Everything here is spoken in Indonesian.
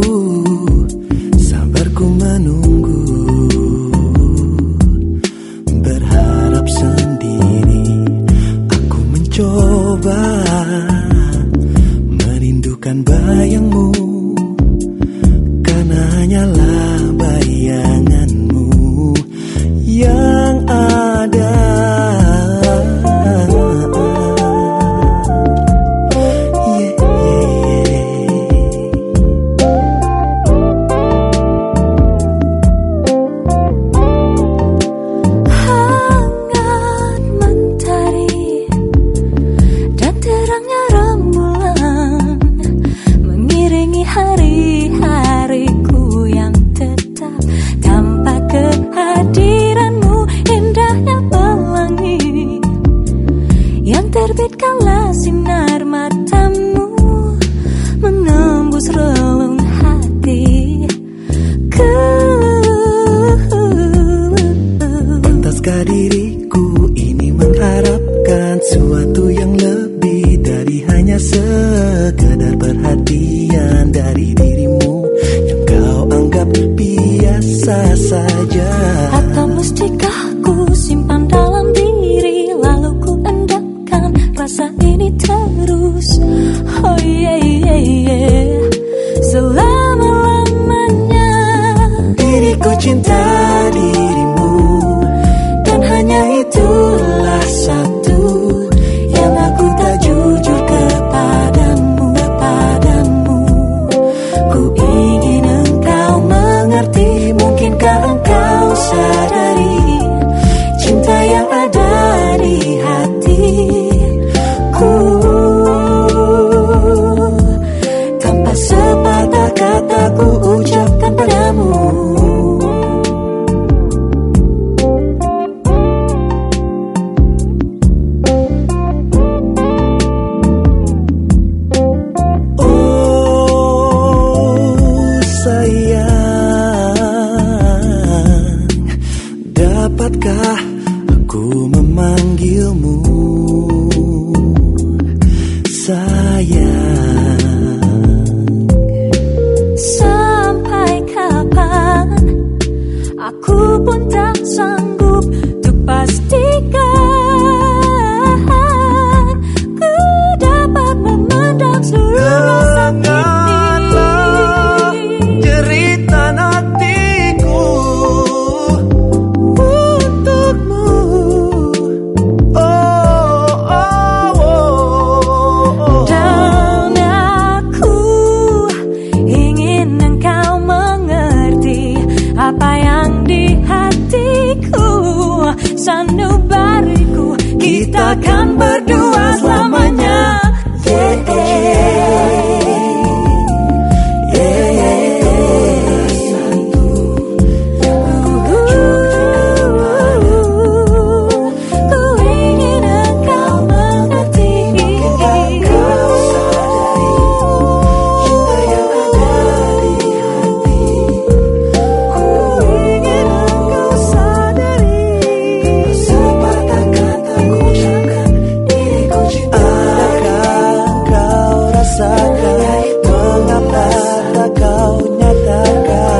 you. Hanya sekadar perhatian dari dirimu Yang kau anggap biasa saja. Atau mustikah ku simpan dalam diri Lalu ku endapkan rasa ini terus? Oh yeah yeah yeah. Selama-lamanya Diriku cinta Sampai kapan Aku pun tak sanggup katakan